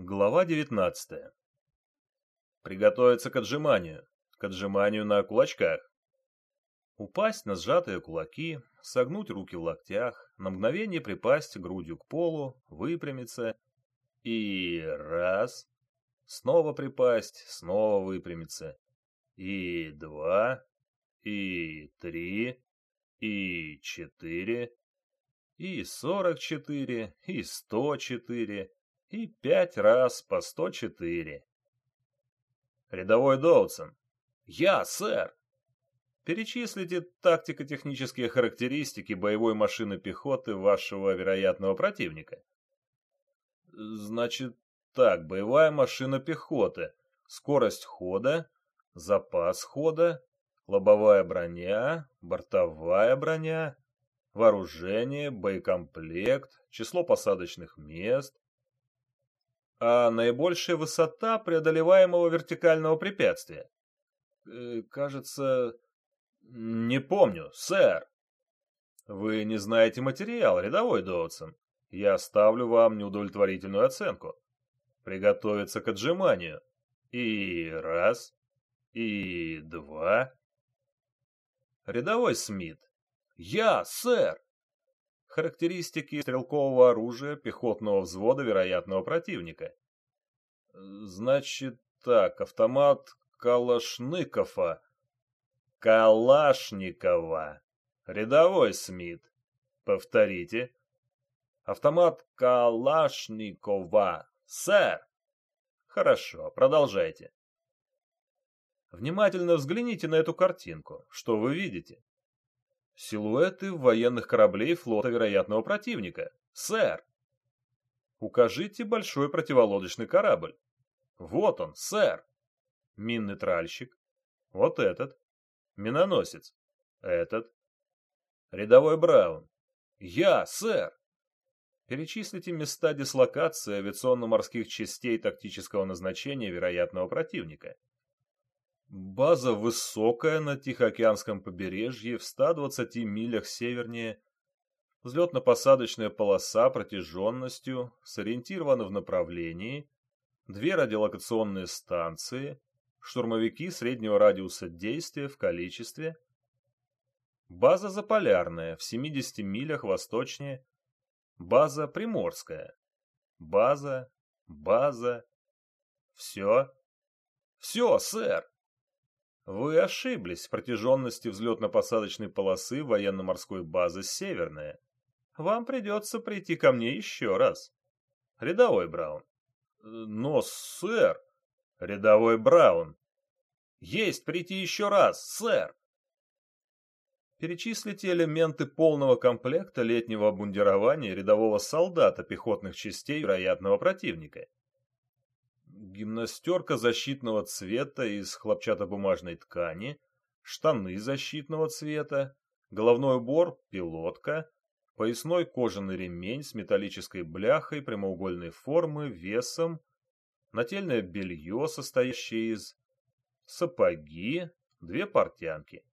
Глава 19. Приготовиться к отжиманию. К отжиманию на кулачках. Упасть на сжатые кулаки, согнуть руки в локтях, на мгновение припасть грудью к полу, выпрямиться и раз. Снова припасть, снова выпрямиться. И два, и три, и четыре, и сорок четыре, и сто четыре, и пять раз по сто четыре. Рядовой Доутсон. Я, сэр. Перечислите тактико-технические характеристики боевой машины пехоты вашего вероятного противника. Значит так, боевая машина пехоты. Скорость хода, запас хода, лобовая броня, бортовая броня, вооружение, боекомплект, число посадочных мест, а наибольшая высота преодолеваемого вертикального препятствия. Э, кажется, не помню, сэр. Вы не знаете материал, рядовой Доутсон. Я ставлю вам неудовлетворительную оценку. Приготовиться к отжиманию. И раз, и два. Рядовой Смит. Я, сэр. Характеристики стрелкового оружия пехотного взвода вероятного противника. Значит так, автомат Калашникова. Калашникова. Рядовой Смит. Повторите. Автомат Калашникова. Сэр. Хорошо, продолжайте. Внимательно взгляните на эту картинку. Что вы видите? Силуэты военных кораблей флота вероятного противника. Сэр! Укажите большой противолодочный корабль. Вот он, сэр. Минный тральщик. Вот этот. Миноносец. Этот. Рядовой Браун. Я, сэр. Перечислите места дислокации авиационно-морских частей тактического назначения вероятного противника. База высокая на Тихоокеанском побережье в 120 милях севернее. Взлетно-посадочная полоса протяженностью сориентирована в направлении. Две радиолокационные станции. Штурмовики среднего радиуса действия в количестве. База Заполярная в 70 милях восточнее. База Приморская. База, база. Все. Все, сэр. Вы ошиблись в протяженности взлетно-посадочной полосы военно-морской базы «Северная». Вам придется прийти ко мне еще раз. Рядовой Браун. Но, сэр... Рядовой Браун. Есть прийти еще раз, сэр. Перечислите элементы полного комплекта летнего обмундирования рядового солдата пехотных частей вероятного противника гимнастерка защитного цвета из хлопчатобумажной ткани, штаны защитного цвета, головной убор – пилотка, поясной кожаный ремень с металлической бляхой прямоугольной формы весом, нательное белье, состоящее из сапоги, две портянки.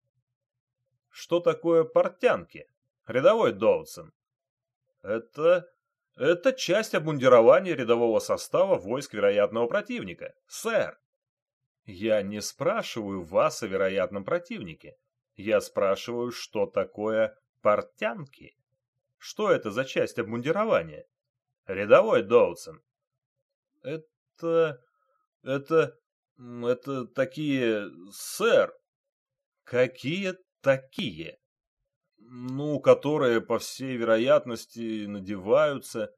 Что такое портянки? Рядовой Доутсон. Это это часть обмундирования рядового состава войск вероятного противника, сэр. Я не спрашиваю вас о вероятном противнике. Я спрашиваю, что такое портянки. Что это за часть обмундирования? Рядовой Доутсон. Это... это... это такие... сэр. Какие такие? Ну, которые, по всей вероятности, надеваются.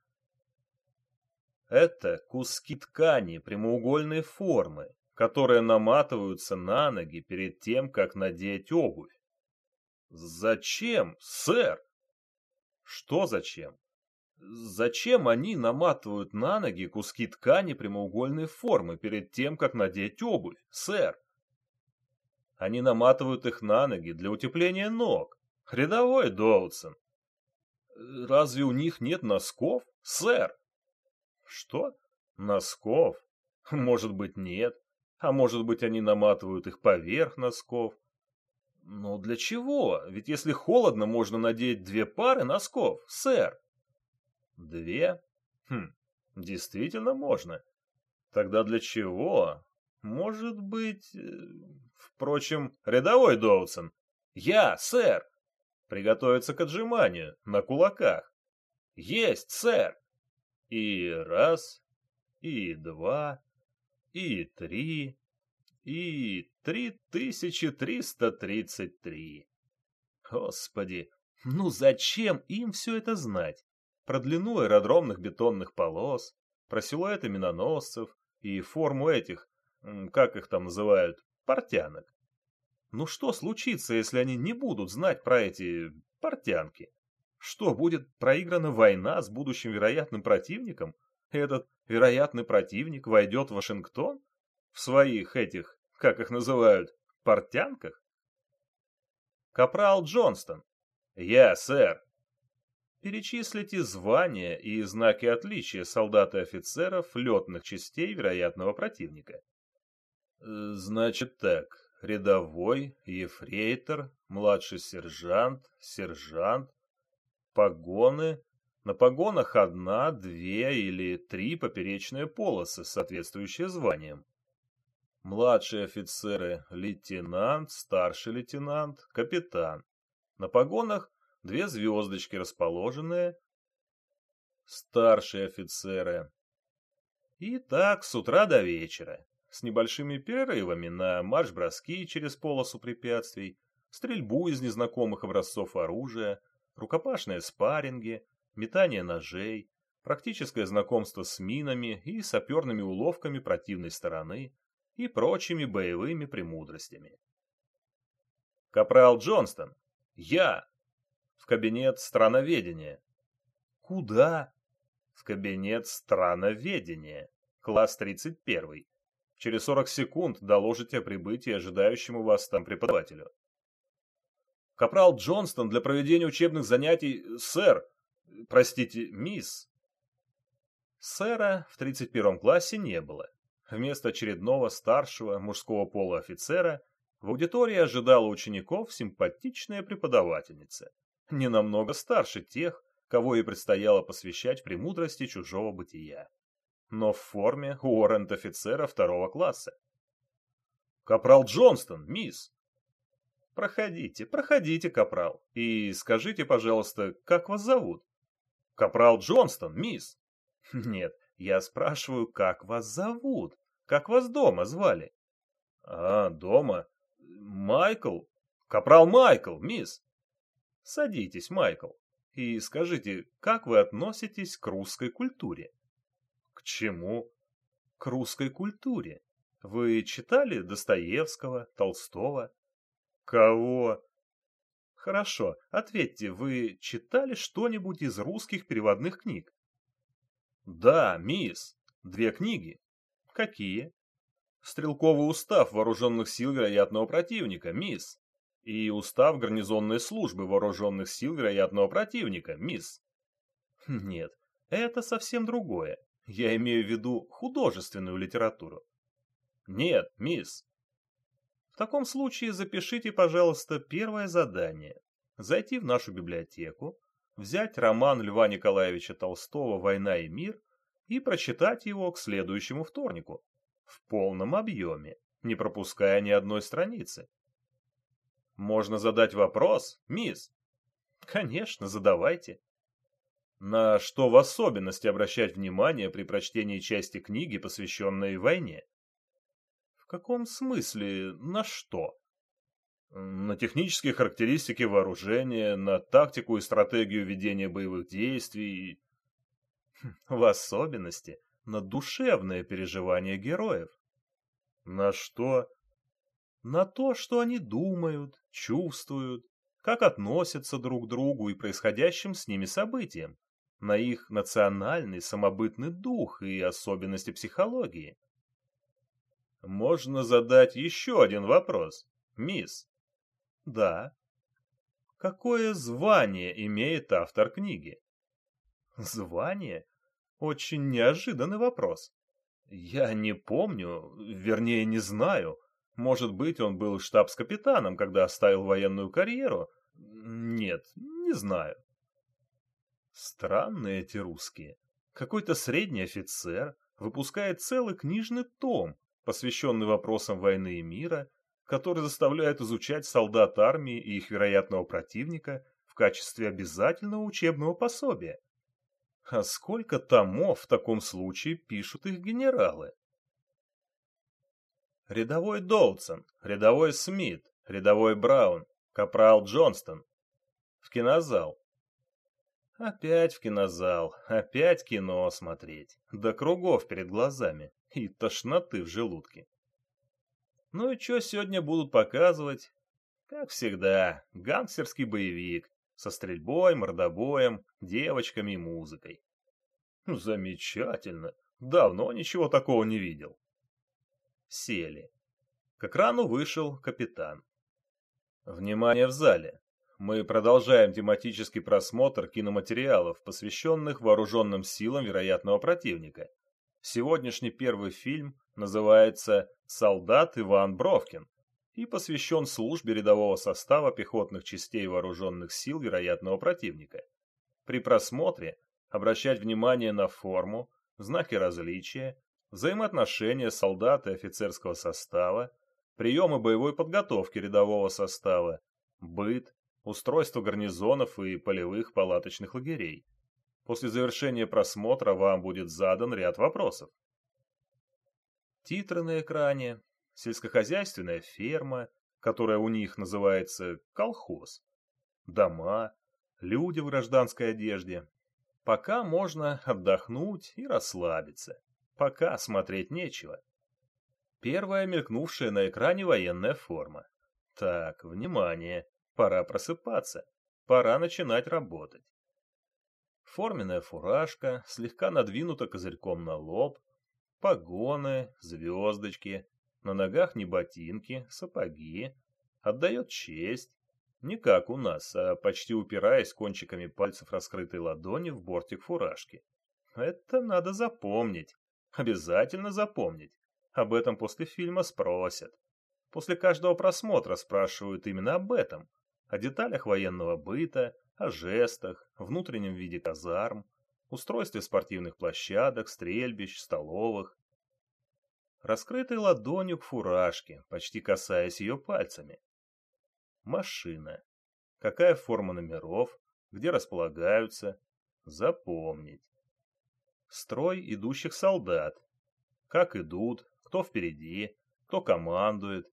Это куски ткани прямоугольной формы, которые наматываются на ноги перед тем, как надеть обувь. Зачем, сэр? Что зачем? Зачем они наматывают на ноги куски ткани прямоугольной формы перед тем, как надеть обувь, сэр? Они наматывают их на ноги для утепления ног. Рядовой Доутсон. Разве у них нет носков, сэр? Что? Носков? Может быть, нет. А может быть, они наматывают их поверх носков. Но для чего? Ведь если холодно, можно надеть две пары носков, сэр. Две? Хм, действительно можно. Тогда для чего? Может быть... Э, впрочем, рядовой Доутсон. Я, сэр. Приготовиться к отжиманию, на кулаках. Есть, сэр. И раз, и два, и три, и три тысячи триста тридцать три. Господи, ну зачем им все это знать? Про длину аэродромных бетонных полос, про силуэты миноносцев и форму этих, как их там называют, портянок. Ну что случится, если они не будут знать про эти портянки? Что, будет проиграна война с будущим вероятным противником? Этот вероятный противник войдет в Вашингтон? В своих этих, как их называют, портянках? Капрал Джонстон. Я, сэр. Перечислите звания и знаки отличия солдат и офицеров летных частей вероятного противника. Значит так, рядовой, ефрейтор, младший сержант, сержант, погоны. На погонах одна, две или три поперечные полосы, соответствующие званиям. Младшие офицеры – лейтенант, старший лейтенант, капитан. На погонах две звездочки расположенные. Старшие офицеры. И так с утра до вечера, с небольшими перерывами на марш-броски через полосу препятствий, стрельбу из незнакомых образцов оружия, рукопашные спарринги, метание ножей, практическое знакомство с минами и саперными уловками противной стороны – и прочими боевыми премудростями. Капрал Джонстон. Я. В кабинет страноведения. Куда? В кабинет страноведения. Класс 31. Через 40 секунд доложите о прибытии ожидающему вас там преподавателю. Капрал Джонстон для проведения учебных занятий, сэр, простите, мисс. Сэра в 31 классе не было. Вместо очередного старшего мужского пола офицера в аудитории ожидала учеников симпатичная преподавательница, не намного старше тех, кого ей предстояло посвящать премудрости чужого бытия, но в форме уоррент-офицера второго класса. «Капрал Джонстон, мисс!» «Проходите, проходите, капрал, и скажите, пожалуйста, как вас зовут?» «Капрал Джонстон, мисс!» «Нет, я спрашиваю, как вас зовут? Как вас дома звали? А, дома? Майкл? Капрал Майкл, мисс. Садитесь, Майкл, и скажите, как вы относитесь к русской культуре? Чему? К русской культуре. Вы читали Достоевского, Толстого? Кого? Хорошо, ответьте, вы читали что-нибудь из русских переводных книг? Да, мисс. Две книги. Какие? Стрелковый устав вооруженных сил вероятного противника, мисс. И устав гарнизонной службы вооруженных сил вероятного противника, мисс. Нет, это совсем другое. Я имею в виду художественную литературу. Нет, мисс. В таком случае запишите, пожалуйста, первое задание. Зайти в нашу библиотеку, взять роман Льва Николаевича Толстого «Война и мир» и прочитать его к следующему вторнику в полном объеме, не пропуская ни одной страницы. Можно задать вопрос, мисс? Конечно, задавайте. На что в особенности обращать внимание при прочтении части книги, посвященной войне? В каком смысле на что? на технические характеристики вооружения, на тактику и стратегию ведения боевых действий, в особенности на душевное переживание героев. На что? На то, что они думают, чувствуют, как относятся друг к другу и происходящим с ними событиям, на их национальный самобытный дух и особенности психологии. Можно задать еще один вопрос, мисс. Да. Какое звание имеет автор книги? Звание? Очень неожиданный вопрос. Я не помню, вернее, не знаю. Может быть, он был штабс-капитаном, когда оставил военную карьеру? Нет, не знаю. Странные эти русские. Какой-то средний офицер, выпускает целый книжный том, посвященный вопросам войны и мира, который заставляет изучать солдат армии и их вероятного противника в качестве обязательного учебного пособия. А сколько томов в таком случае пишут их генералы? Рядовой Доутсон, рядовой Смит, рядовой Браун, капрал Джонстон. В кинозал. Опять в кинозал, опять кино смотреть, до кругов перед глазами и тошноты в желудке. Ну и что сегодня будут показывать? Как всегда, гангстерский боевик со стрельбой, мордобоем, девочками и музыкой. Замечательно, давно ничего такого не видел. Сели. К экрану вышел капитан. Внимание в зале! Мы продолжаем тематический просмотр киноматериалов, посвященных вооруженным силам вероятного противника. Сегодняшний первый фильм называется «Солдат Иван Бровкин» и посвящен службе рядового состава пехотных частей вооруженных сил вероятного противника. При просмотре обращать внимание на форму, знаки различия, взаимоотношения солдата и офицерского состава, приемы боевой подготовки рядового состава, быт, устройство гарнизонов и полевых палаточных лагерей. После завершения просмотра вам будет задан ряд вопросов. Титры на экране, сельскохозяйственная ферма, которая у них называется колхоз, дома, люди в гражданской одежде. Пока можно отдохнуть и расслабиться. Пока смотреть нечего. Первая мелькнувшая на экране военная форма. Так, внимание. Пора просыпаться. Пора начинать работать. Форменная фуражка, слегка надвинута козырьком на лоб, погоны, звездочки, на ногах не ботинки, сапоги. Отдает честь. Не как у нас, а почти упираясь кончиками пальцев раскрытой ладони в бортик фуражки. Это надо запомнить. Обязательно запомнить. Об этом после фильма спросят. После каждого просмотра спрашивают именно об этом о деталях военного быта, о жестах, внутреннем виде казарм, устройстве спортивных площадок, стрельбищ, столовых. Раскрытой ладонью к фуражке, почти касаясь ее пальцами. Машина. Какая форма номеров, где располагаются. Запомнить. Строй идущих солдат. Как идут, кто впереди, кто командует,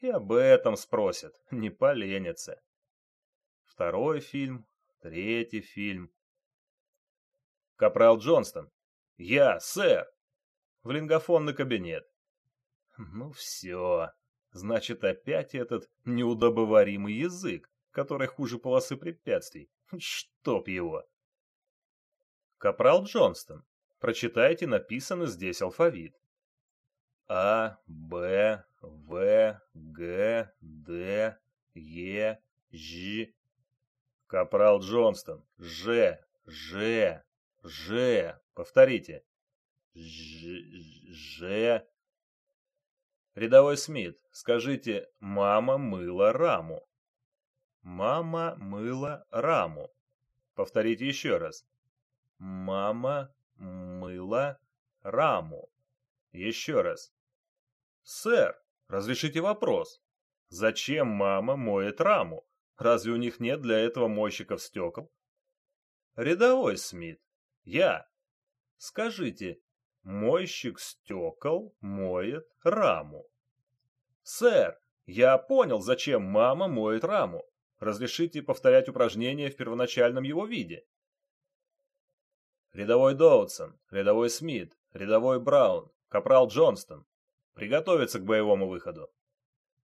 и об этом спросят, не поленятся. Второй фильм, третий фильм. Капрал Джонстон. Я, сэр. В лингофонный кабинет. Ну все. Значит, опять этот неудобоваримый язык, который хуже полосы препятствий. Чтоб его. Капрал Джонстон. Прочитайте написанный здесь алфавит. А, Б, В, Г, Д, Е, Ж. Капрал Джонстон. Ж, Ж, Ж. Повторите. Ж, Ж. Рядовой Смит, скажите, мама мыла раму. Мама мыла раму. Повторите еще раз. Мама мыла раму. Еще раз. «Сэр, разрешите вопрос. Зачем мама моет раму? Разве у них нет для этого мойщиков стекол?» «Рядовой Смит. Я. Скажите, мойщик стекол моет раму?» «Сэр, я понял, зачем мама моет раму. Разрешите повторять упражнение в первоначальном его виде?» «Рядовой Доутсон, рядовой Смит, рядовой Браун, капрал Джонстон, Приготовиться к боевому выходу.